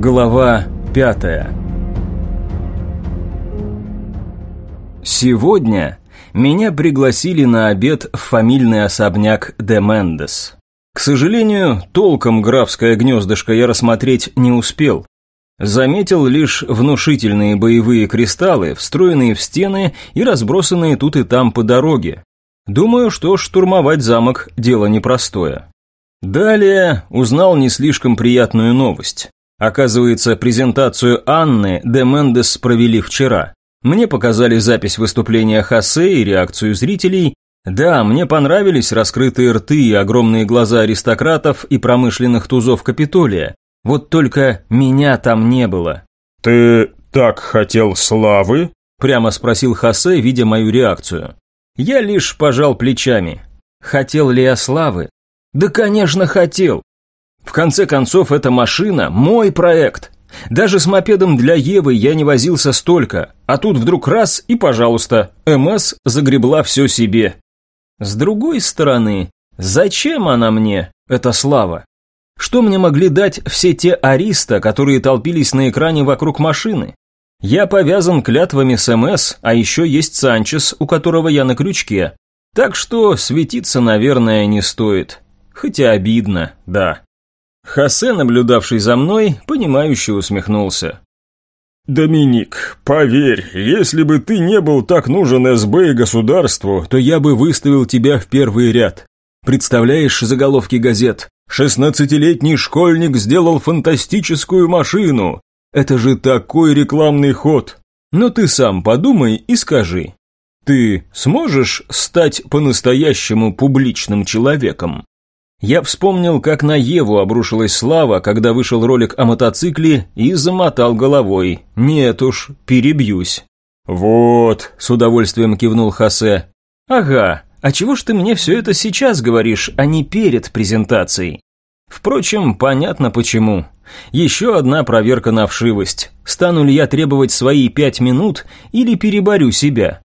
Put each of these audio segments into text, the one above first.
Глава пятая Сегодня меня пригласили на обед в фамильный особняк де Мендес. К сожалению, толком графское гнездышко я рассмотреть не успел. Заметил лишь внушительные боевые кристаллы, встроенные в стены и разбросанные тут и там по дороге. Думаю, что штурмовать замок – дело непростое. Далее узнал не слишком приятную новость. Оказывается, презентацию Анны де Мендес провели вчера. Мне показали запись выступления Хосе и реакцию зрителей. Да, мне понравились раскрытые рты и огромные глаза аристократов и промышленных тузов Капитолия. Вот только меня там не было. «Ты так хотел славы?» Прямо спросил Хосе, видя мою реакцию. Я лишь пожал плечами. Хотел ли я славы? Да, конечно, хотел. В конце концов, эта машина – мой проект. Даже с мопедом для Евы я не возился столько, а тут вдруг раз и, пожалуйста, МС загребла все себе. С другой стороны, зачем она мне, эта слава? Что мне могли дать все те ариста, которые толпились на экране вокруг машины? Я повязан клятвами с МС, а еще есть Санчес, у которого я на крючке. Так что светиться, наверное, не стоит. Хотя обидно, да. Хосе, наблюдавший за мной, понимающе усмехнулся. «Доминик, поверь, если бы ты не был так нужен СБ и государству, то я бы выставил тебя в первый ряд. Представляешь заголовки газет? «Шестнадцатилетний школьник сделал фантастическую машину». Это же такой рекламный ход. Но ты сам подумай и скажи. Ты сможешь стать по-настоящему публичным человеком? Я вспомнил, как на Еву обрушилась слава, когда вышел ролик о мотоцикле, и замотал головой. Нет уж, перебьюсь. «Вот», — с удовольствием кивнул Хосе. «Ага, а чего ж ты мне все это сейчас говоришь, а не перед презентацией?» Впрочем, понятно почему. Еще одна проверка на вшивость. Стану ли я требовать свои пять минут или переборю себя?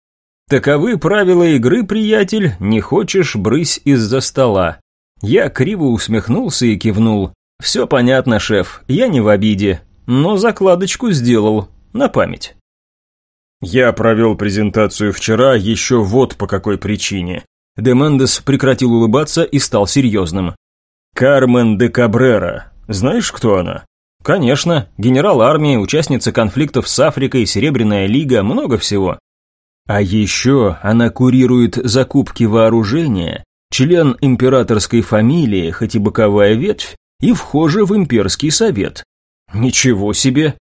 Таковы правила игры, приятель, не хочешь, брысь из-за стола. Я криво усмехнулся и кивнул. «Все понятно, шеф, я не в обиде, но закладочку сделал, на память». «Я провел презентацию вчера еще вот по какой причине». Демендес прекратил улыбаться и стал серьезным. «Кармен де Кабрера. Знаешь, кто она?» «Конечно. Генерал армии, участница конфликтов с Африкой, Серебряная лига, много всего». А еще она курирует закупки вооружения член императорской фамилии, хоть и боковая ветвь, и вхожа в имперский совет. Ничего себе!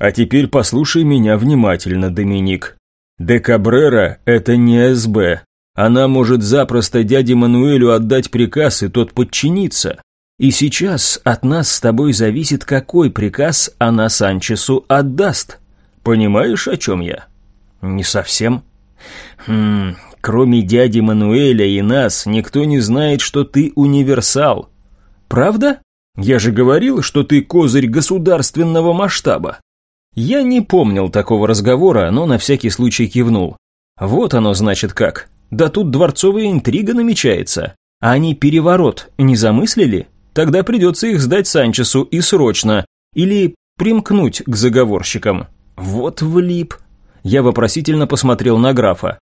А теперь послушай меня внимательно, Доминик. Де Кабрера – это не СБ. Она может запросто дяде Мануэлю отдать приказ, и тот подчинится. И сейчас от нас с тобой зависит, какой приказ она Санчесу отдаст. Понимаешь, о чем я? Не совсем. Хм, Кроме дяди Мануэля и нас, никто не знает, что ты универсал. Правда? Я же говорил, что ты козырь государственного масштаба. Я не помнил такого разговора, но на всякий случай кивнул. Вот оно значит как. Да тут дворцовая интрига намечается. А они переворот не замыслили? Тогда придется их сдать Санчесу и срочно. Или примкнуть к заговорщикам. Вот влип. Я вопросительно посмотрел на графа.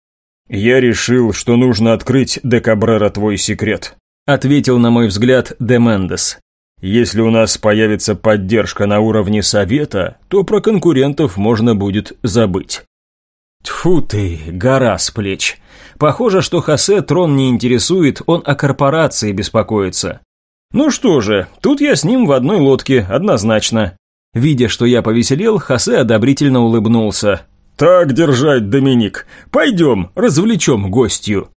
«Я решил, что нужно открыть де Кабрера твой секрет», ответил, на мой взгляд, де Мендес. «Если у нас появится поддержка на уровне совета, то про конкурентов можно будет забыть». Тьфу ты, гора с плеч. Похоже, что Хосе трон не интересует, он о корпорации беспокоится. Ну что же, тут я с ним в одной лодке, однозначно. Видя, что я повеселел, Хосе одобрительно улыбнулся. «Так держать, Доминик. Пойдем, развлечем гостью».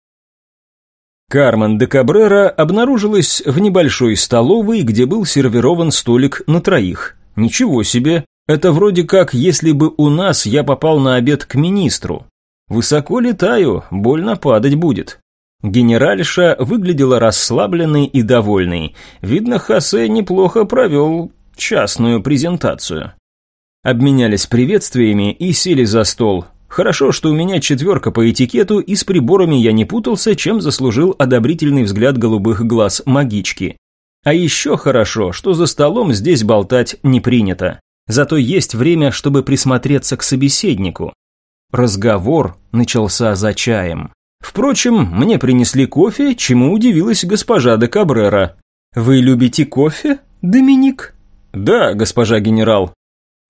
Кармен де Кабрера обнаружилась в небольшой столовой, где был сервирован столик на троих. Ничего себе, это вроде как, если бы у нас я попал на обед к министру. Высоко летаю, больно падать будет. Генеральша выглядела расслабленной и довольной. Видно, Хосе неплохо провел частную презентацию. Обменялись приветствиями и сели за стол. Хорошо, что у меня четверка по этикету, и с приборами я не путался, чем заслужил одобрительный взгляд голубых глаз магички. А еще хорошо, что за столом здесь болтать не принято. Зато есть время, чтобы присмотреться к собеседнику. Разговор начался за чаем. Впрочем, мне принесли кофе, чему удивилась госпожа де Кабрера. «Вы любите кофе, Доминик?» «Да, госпожа генерал».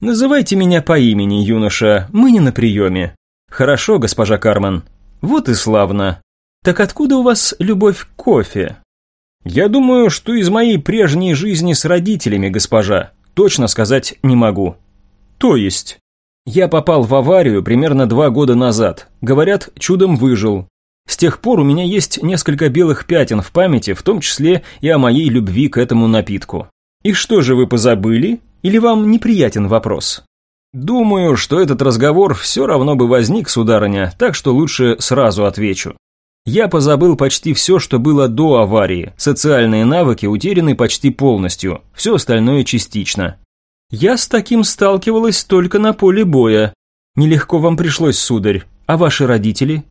«Называйте меня по имени, юноша, мы не на приеме». «Хорошо, госпожа Кармен». «Вот и славно. Так откуда у вас любовь к кофе?» «Я думаю, что из моей прежней жизни с родителями, госпожа. Точно сказать не могу». «То есть?» «Я попал в аварию примерно два года назад. Говорят, чудом выжил. С тех пор у меня есть несколько белых пятен в памяти, в том числе и о моей любви к этому напитку. И что же вы позабыли? Или вам неприятен вопрос? Думаю, что этот разговор все равно бы возник, сударыня, так что лучше сразу отвечу. Я позабыл почти все, что было до аварии. Социальные навыки утеряны почти полностью, все остальное частично. Я с таким сталкивалась только на поле боя. Нелегко вам пришлось, сударь. А ваши родители?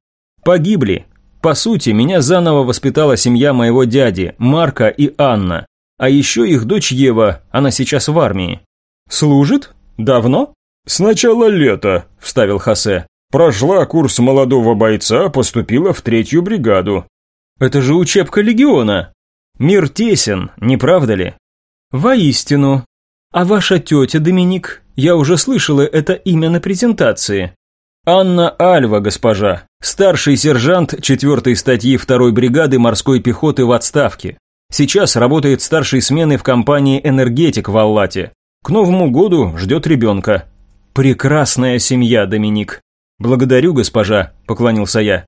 Погибли. По сути, меня заново воспитала семья моего дяди, Марка и Анна. А еще их дочь Ева, она сейчас в армии. Служит? Давно? С начала лета, вставил Хосе. Прошла курс молодого бойца, поступила в третью бригаду. Это же учебка легиона. Мир тесен, не правда ли? Воистину. А ваша тетя Доминик, я уже слышала это имя на презентации. Анна Альва, госпожа, старший сержант 4 статьи 2 бригады морской пехоты в отставке. Сейчас работает старшей смены в компании «Энергетик» в Аллате. К Новому году ждет ребенка. Прекрасная семья, Доминик. Благодарю, госпожа, поклонился я.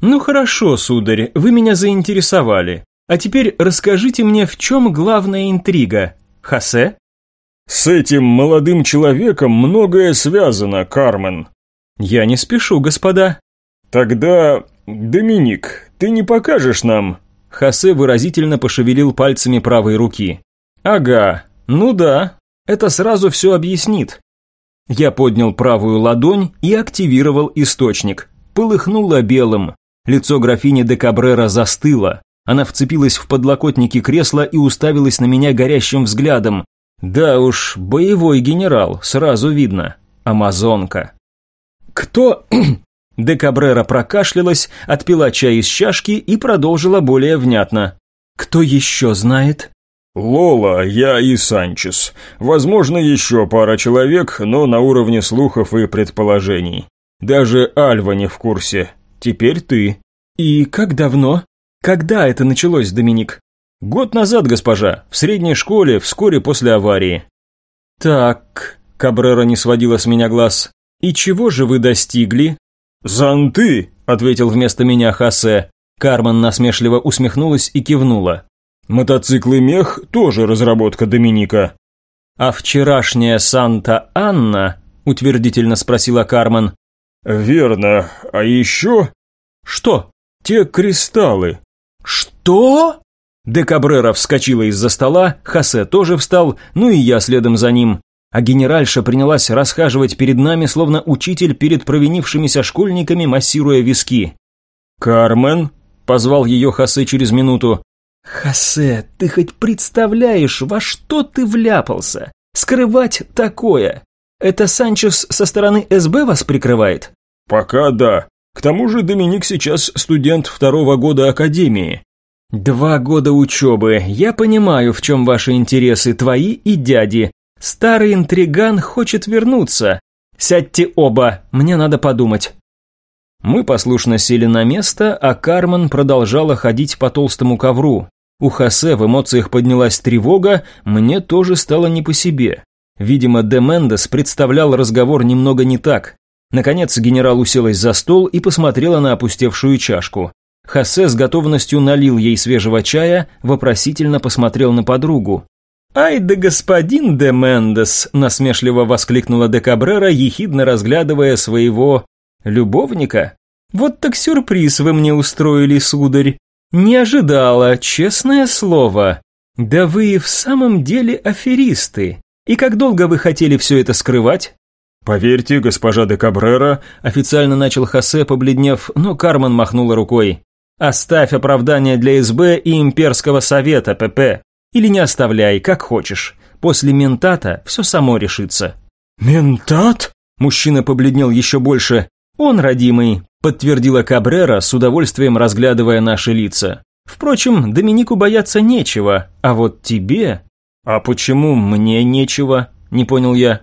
Ну хорошо, сударь, вы меня заинтересовали. А теперь расскажите мне, в чем главная интрига? Хосе? С этим молодым человеком многое связано, Кармен, «Я не спешу, господа». «Тогда, Доминик, ты не покажешь нам?» Хосе выразительно пошевелил пальцами правой руки. «Ага, ну да, это сразу все объяснит». Я поднял правую ладонь и активировал источник. Полыхнуло белым. Лицо графини де Кабрера застыло. Она вцепилась в подлокотники кресла и уставилась на меня горящим взглядом. Да уж, боевой генерал, сразу видно. Амазонка. «Кто...» Де Кабрера прокашлялась, отпила чай из чашки и продолжила более внятно. «Кто еще знает?» «Лола, я и Санчес. Возможно, еще пара человек, но на уровне слухов и предположений. Даже Альва не в курсе. Теперь ты». «И как давно? Когда это началось, Доминик?» «Год назад, госпожа, в средней школе, вскоре после аварии». «Так...» Кабрера не сводила с меня глаз. «И чего же вы достигли?» «Зонты», — ответил вместо меня Хосе. Кармен насмешливо усмехнулась и кивнула. «Мотоциклы мех тоже разработка Доминика». «А вчерашняя Санта-Анна?» – утвердительно спросила Кармен. «Верно. А еще...» «Что?» «Те кристаллы». «Что?» Декабрера вскочила из-за стола, Хосе тоже встал, ну и я следом за ним а генеральша принялась расхаживать перед нами, словно учитель перед провинившимися школьниками, массируя виски. «Кармен?» – позвал ее Хосе через минуту. «Хосе, ты хоть представляешь, во что ты вляпался? Скрывать такое? Это Санчес со стороны СБ вас прикрывает?» «Пока да. К тому же Доминик сейчас студент второго года Академии». «Два года учебы. Я понимаю, в чем ваши интересы, твои и дяди. Старый интриган хочет вернуться. Сядьте оба, мне надо подумать. Мы послушно сели на место, а Кармен продолжала ходить по толстому ковру. У Хосе в эмоциях поднялась тревога, мне тоже стало не по себе. Видимо, Де Мендес представлял разговор немного не так. Наконец генерал уселась за стол и посмотрела на опустевшую чашку. Хосе с готовностью налил ей свежего чая, вопросительно посмотрел на подругу. «Ай да господин де Мендес!» – насмешливо воскликнула де Кабрера, ехидно разглядывая своего... любовника. «Вот так сюрприз вы мне устроили, сударь. Не ожидала, честное слово. Да вы и в самом деле аферисты. И как долго вы хотели все это скрывать?» «Поверьте, госпожа де Кабрера», – официально начал Хосе, побледнев, но Кармен махнула рукой. «Оставь оправдание для СБ и имперского совета, ПП. Или не оставляй, как хочешь. После ментата все само решится». «Ментат?» Мужчина побледнел еще больше. «Он, родимый», – подтвердила Кабрера, с удовольствием разглядывая наши лица. «Впрочем, Доминику бояться нечего, а вот тебе...» «А почему мне нечего?» – не понял я.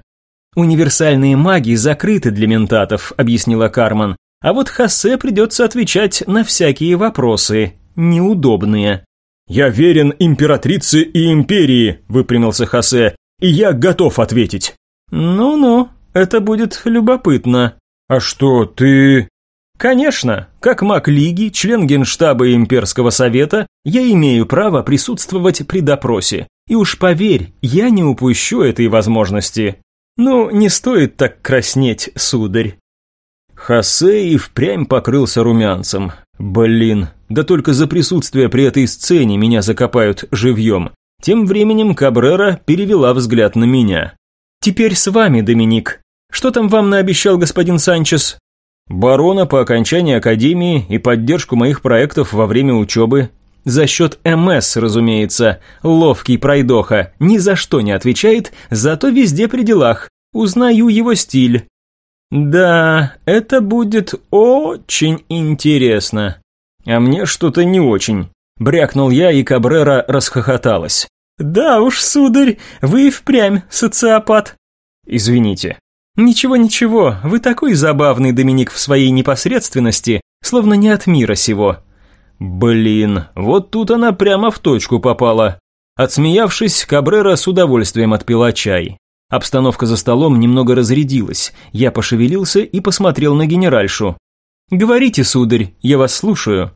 «Универсальные маги закрыты для ментатов», – объяснила Карман. «А вот Хосе придется отвечать на всякие вопросы, неудобные». «Я верен императрице и империи», – выпрямился Хосе, – «и я готов ответить». «Ну-ну», это будет любопытно. А что, ты... Конечно, как маг Лиги, член Генштаба Имперского Совета, я имею право присутствовать при допросе. И уж поверь, я не упущу этой возможности. Ну, не стоит так краснеть, сударь. Хосе и впрямь покрылся румянцем. Блин, да только за присутствие при этой сцене меня закопают живьем. Тем временем Кабрера перевела взгляд на меня. «Теперь с вами, Доминик. Что там вам наобещал господин Санчес?» «Барона по окончании академии и поддержку моих проектов во время учебы. За счет МС, разумеется. Ловкий пройдоха. Ни за что не отвечает, зато везде при делах. Узнаю его стиль». «Да, это будет очень интересно». «А мне что-то не очень», – брякнул я, и Кабрера расхохоталась. «Да уж, сударь, вы и впрямь социопат». «Извините». «Ничего-ничего, вы такой забавный, Доминик, в своей непосредственности, словно не от мира сего». «Блин, вот тут она прямо в точку попала». Отсмеявшись, Кабрера с удовольствием отпила чай. Обстановка за столом немного разрядилась. Я пошевелился и посмотрел на генеральшу. «Говорите, сударь, я вас слушаю».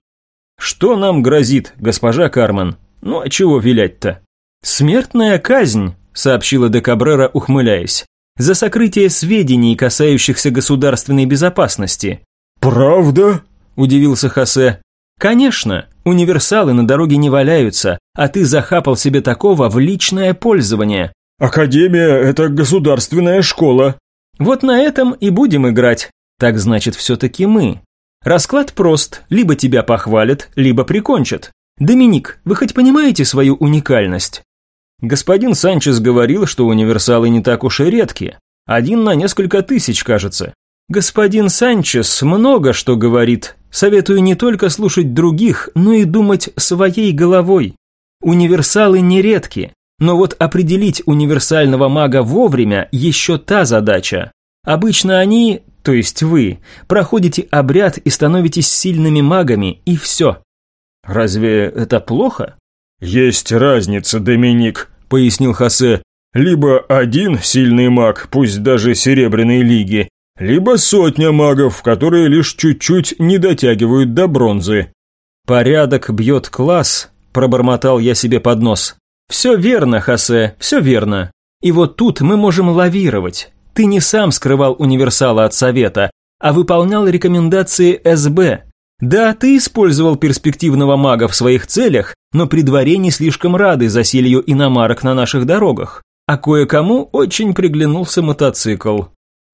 «Что нам грозит, госпожа Карман? Ну а чего вилять-то?» «Смертная казнь», – сообщила де Кабрера, ухмыляясь, «за сокрытие сведений, касающихся государственной безопасности». «Правда?» – удивился Хосе. «Конечно, универсалы на дороге не валяются, а ты захапал себе такого в личное пользование». «Академия – это государственная школа». «Вот на этом и будем играть. Так значит, все-таки мы. Расклад прост, либо тебя похвалят, либо прикончат. Доминик, вы хоть понимаете свою уникальность? Господин Санчес говорил, что универсалы не так уж и редки. Один на несколько тысяч, кажется. Господин Санчес много что говорит. Советую не только слушать других, но и думать своей головой. Универсалы не редки, но вот определить универсального мага вовремя еще та задача. Обычно они, то есть вы, проходите обряд и становитесь сильными магами, и все. Разве это плохо? Есть разница, Доминик, пояснил Хосе. «Либо один сильный маг, пусть даже Серебряной Лиги, либо сотня магов, которые лишь чуть-чуть не дотягивают до бронзы». «Порядок бьет класс», – пробормотал я себе под нос. «Все верно, Хосе, все верно. И вот тут мы можем лавировать. Ты не сам скрывал универсала от совета, а выполнял рекомендации СБ. Да, ты использовал перспективного мага в своих целях, но при дворе не слишком рады заселью иномарок на наших дорогах. А кое-кому очень приглянулся мотоцикл.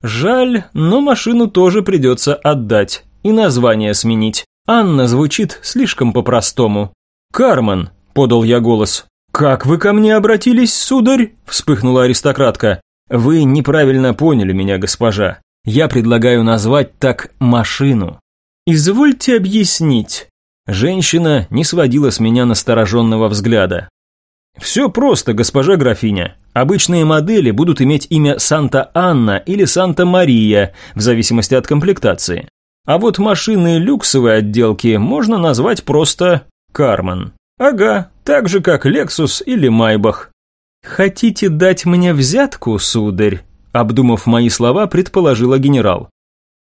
Жаль, но машину тоже придется отдать и название сменить. Анна звучит слишком по-простому. «Кармен», – подал я голос. «Как вы ко мне обратились, сударь?» – вспыхнула аристократка. «Вы неправильно поняли меня, госпожа. Я предлагаю назвать так машину. «Извольте объяснить». Женщина не сводила с меня настороженного взгляда. «Все просто, госпожа графиня. Обычные модели будут иметь имя Санта-Анна или Санта-Мария, в зависимости от комплектации. А вот машины люксовой отделки можно назвать просто Карман. Ага, так же как Лексус или Майбах. «Хотите дать мне взятку, сударь?» Обдумав мои слова, предположила генерал.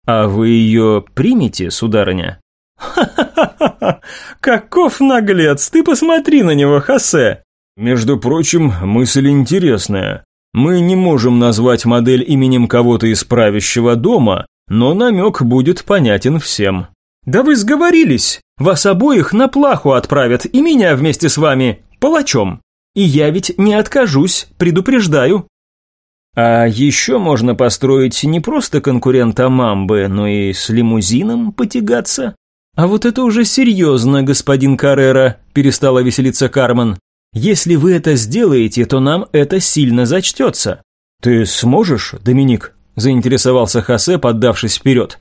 «А вы ее примете, сударыня?» «Ха-ха-ха! Каков наглец! Ты посмотри на него, Хосе!» «Между прочим, мысль интересная. Мы не можем назвать модель именем кого-то из правящего дома, но намек будет понятен всем». «Да вы сговорились! Вас обоих на плаху отправят, и меня вместе с вами, палачом. И я ведь не откажусь, предупреждаю». А еще можно построить не просто конкурента Мамбы, но и с лимузином потягаться. А вот это уже серьезно, господин Каррера, перестала веселиться Кармен. Если вы это сделаете, то нам это сильно зачтется». «Ты сможешь, Доминик?» – заинтересовался Хосе, поддавшись вперед.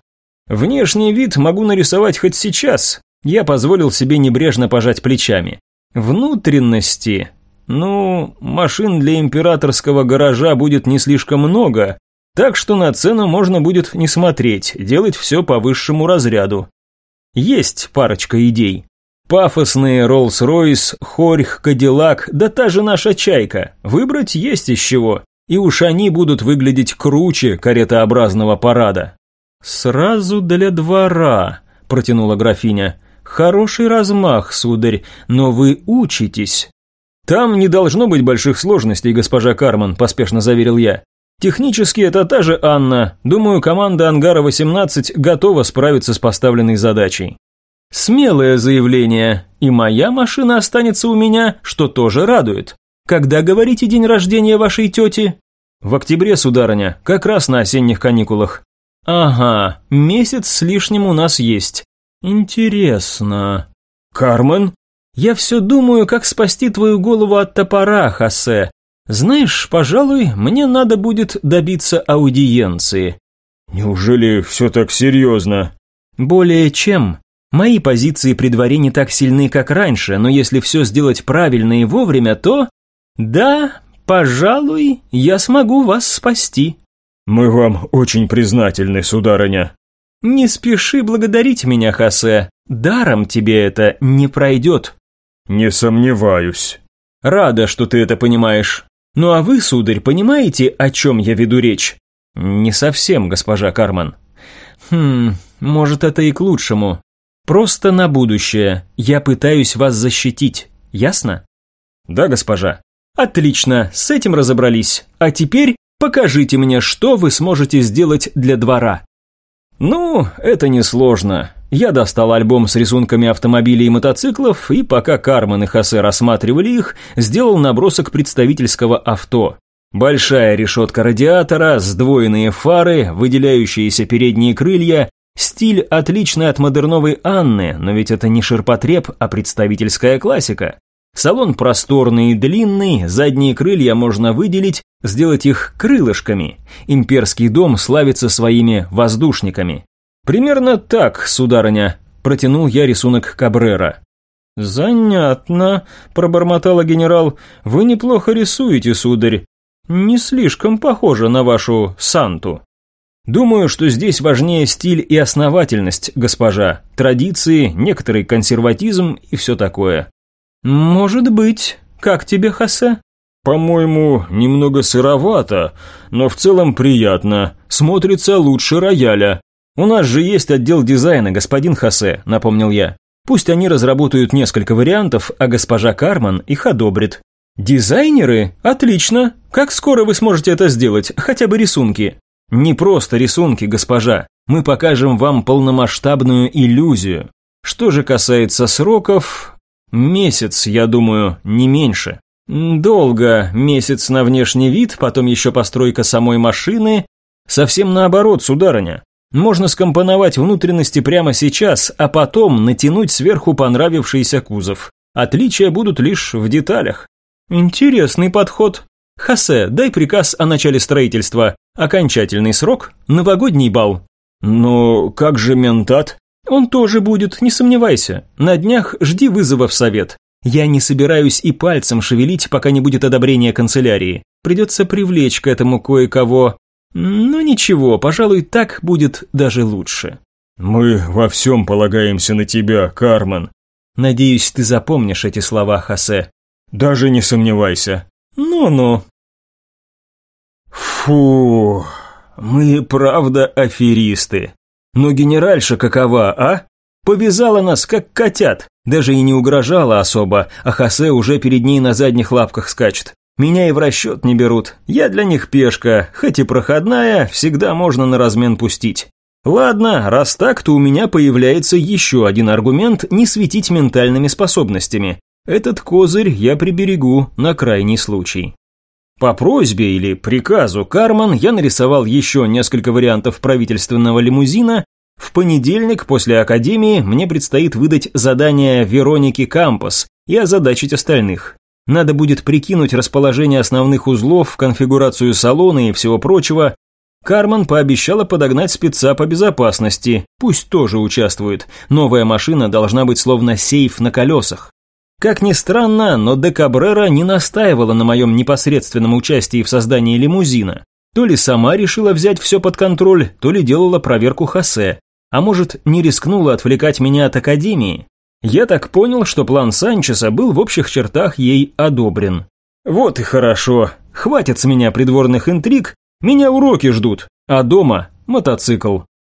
«Внешний вид могу нарисовать хоть сейчас». Я позволил себе небрежно пожать плечами. Внутренности. Ну, машин для императорского гаража будет не слишком много, так что на цену можно будет не смотреть, делать все по высшему разряду. Есть парочка идей. Пафосные Роллс-Ройс, Хорьх, Кадиллак, да та же наша Чайка. Выбрать есть из чего. И уж они будут выглядеть круче каретообразного парада. «Сразу для двора», – протянула графиня. «Хороший размах, сударь, но вы учитесь». «Там не должно быть больших сложностей, госпожа Карман», – поспешно заверил я. Технически это та же Анна. Думаю, команда Ангара-18 готова справиться с поставленной задачей. Смелое заявление. И моя машина останется у меня, что тоже радует. Когда говорите день рождения вашей тети? В октябре, сударыня, как раз на осенних каникулах. Ага, месяц с лишним у нас есть. Интересно. Кармен? Я все думаю, как спасти твою голову от топора, Хосе. Знаешь, пожалуй, мне надо будет добиться аудиенции. Неужели все так серьезно? Более чем. Мои позиции при дворе не так сильны, как раньше, но если все сделать правильно и вовремя, то... Да, пожалуй, я смогу вас спасти. Мы вам очень признательны, сударыня. Не спеши благодарить меня, Хосе. Даром тебе это не пройдет. Не сомневаюсь. Рада, что ты это понимаешь. Ну а вы, сударь, понимаете, о чем я веду речь? Не совсем, госпожа Карман. Хм, может, это и к лучшему. Просто на будущее. Я пытаюсь вас защитить. Ясно? Да, госпожа. Отлично, с этим разобрались. А теперь покажите мне, что вы сможете сделать для двора. Ну, это несложно. Я достал альбом с рисунками автомобилей и мотоциклов, и пока Кармен и Хосе рассматривали их, сделал набросок представительского авто. Большая решетка радиатора, сдвоенные фары, выделяющиеся передние крылья, стиль отличный от модерновой Анны, но ведь это не ширпотреб, а представительская классика. Салон просторный и длинный, задние крылья можно выделить, сделать их крылышками. Имперский дом славится своими воздушниками. «Примерно так, сударыня», – протянул я рисунок Кабрера. «Занятно», – пробормотала генерал. «Вы неплохо рисуете, сударь. Не слишком похоже на вашу Санту». «Думаю, что здесь важнее стиль и основательность, госпожа, традиции, некоторый консерватизм и все такое». «Может быть. Как тебе, Хосе?» «По-моему, немного сыровато, но в целом приятно. Смотрится лучше рояля», «У нас же есть отдел дизайна, господин Хосе», – напомнил я. «Пусть они разработают несколько вариантов, а госпожа Карман их одобрит». «Дизайнеры? Отлично! Как скоро вы сможете это сделать? Хотя бы рисунки?» «Не просто рисунки, госпожа. Мы покажем вам полномасштабную иллюзию. Что же касается сроков... Месяц, я думаю, не меньше. Долго. Месяц на внешний вид, потом еще постройка самой машины. Совсем наоборот, сударыня. Можно скомпоновать внутренности прямо сейчас, а потом натянуть сверху понравившийся кузов. Отличия будут лишь в деталях. Интересный подход. Хосе, дай приказ о начале строительства. Окончательный срок – новогодний бал. Но как же ментат? Он тоже будет, не сомневайся. На днях жди вызова в совет. Я не собираюсь и пальцем шевелить, пока не будет одобрения канцелярии. Придется привлечь к этому кое-кого. Но ничего, пожалуй, так будет даже лучше. Мы во всем полагаемся на тебя, Кармен. Надеюсь, ты запомнишь эти слова, Хосе. Даже не сомневайся. Ну-ну. Фу, мы правда аферисты. Но генеральша какова, а? Повязала нас, как котят. Даже и не угрожала особо, а Хосе уже перед ней на задних лапках скачет. Меня и в расчет не берут. Я для них пешка, хоть и проходная, всегда можно на размен пустить. Ладно, раз так, то у меня появляется еще один аргумент не светить ментальными способностями. Этот козырь я приберегу на крайний случай. По просьбе или приказу Карман я нарисовал еще несколько вариантов правительственного лимузина. В понедельник после академии мне предстоит выдать задание Веронике Кампус и озадачить остальных. Надо будет прикинуть расположение основных узлов, конфигурацию салона и всего прочего. Карман пообещала подогнать спеца по безопасности, пусть тоже участвует. Новая машина должна быть словно сейф на колесах. Как ни странно, но Де Кабрера не настаивала на моем непосредственном участии в создании лимузина. То ли сама решила взять все под контроль, то ли делала проверку Хосе. А может, не рискнула отвлекать меня от Академии? Я так понял, что план Санчеса был в общих чертах ей одобрен. Вот и хорошо. Хватит с меня придворных интриг, меня уроки ждут, а дома мотоцикл.